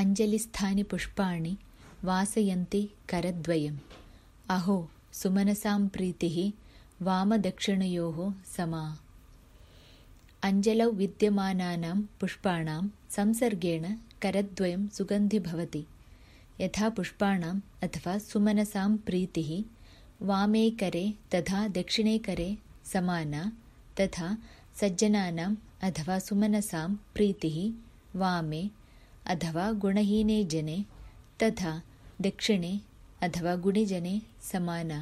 अञ्जलिस्थानि पुष्पाणि वासयन्ति करद्वयम् अहो सुमनसां प्रीतिः वामदक्षिणयोः समा अञ्जलौ विद्यमानानां पुष्पाणां संसर्गेण करद्वयं सुगन्धि भवति यथा पुष्पाणाम् अथवा सुमनसां प्रीतिः वामे करे तथा दक्षिणे करे समाना तथा सज्जनानाम् अथवा सुमनसां प्रीतिः वामे अथवा गुणहीने जने तथा दक्षिणे अथवा गुणिजने समाना